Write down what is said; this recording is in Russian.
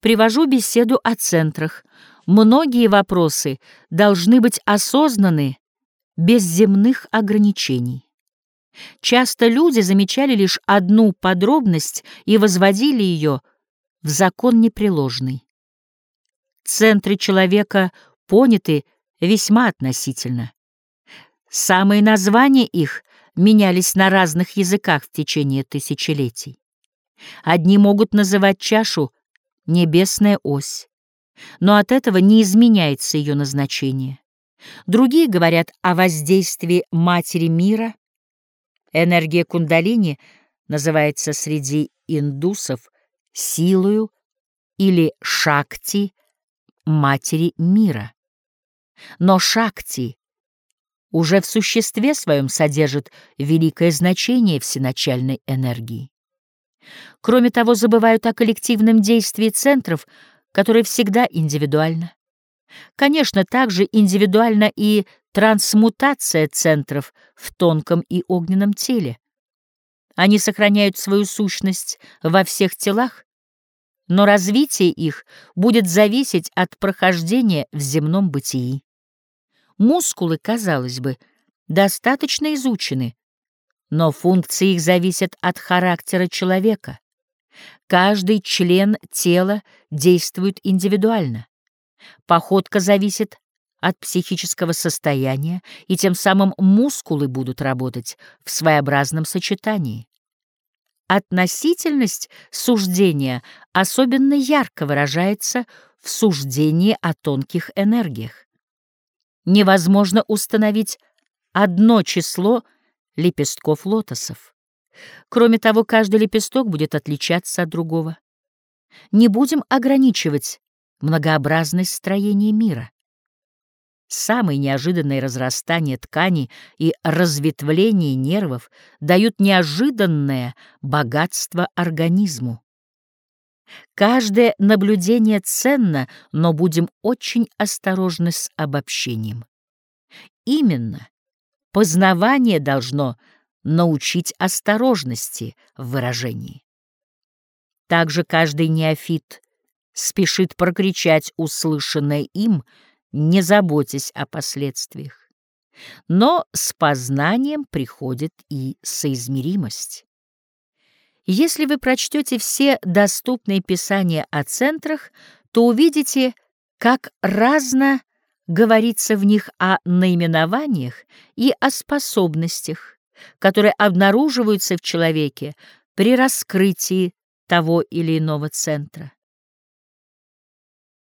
привожу беседу о центрах. Многие вопросы должны быть осознаны без земных ограничений. Часто люди замечали лишь одну подробность и возводили ее в закон непреложный. Центры человека поняты весьма относительно. Самые названия их менялись на разных языках в течение тысячелетий. Одни могут называть чашу «небесная ось», но от этого не изменяется ее назначение. Другие говорят о воздействии Матери мира. Энергия кундалини называется среди индусов силою или шакти Матери мира. Но шакти уже в существе своем содержит великое значение всеначальной энергии. Кроме того, забывают о коллективном действии центров, которое всегда индивидуально. Конечно, также индивидуальна и трансмутация центров в тонком и огненном теле. Они сохраняют свою сущность во всех телах, но развитие их будет зависеть от прохождения в земном бытии. Мускулы, казалось бы, достаточно изучены, но функции их зависят от характера человека. Каждый член тела действует индивидуально. Походка зависит от психического состояния, и тем самым мускулы будут работать в своеобразном сочетании. Относительность суждения особенно ярко выражается в суждении о тонких энергиях. Невозможно установить одно число лепестков лотосов. Кроме того, каждый лепесток будет отличаться от другого. Не будем ограничивать многообразность строения мира. Самые неожиданные разрастания тканей и разветвление нервов дают неожиданное богатство организму. Каждое наблюдение ценно, но будем очень осторожны с обобщением. Именно познавание должно научить осторожности в выражении. Также каждый неофит спешит прокричать услышанное им, не заботясь о последствиях. Но с познанием приходит и соизмеримость. Если вы прочтете все доступные писания о центрах, то увидите, как разно говорится в них о наименованиях и о способностях, которые обнаруживаются в человеке при раскрытии того или иного центра.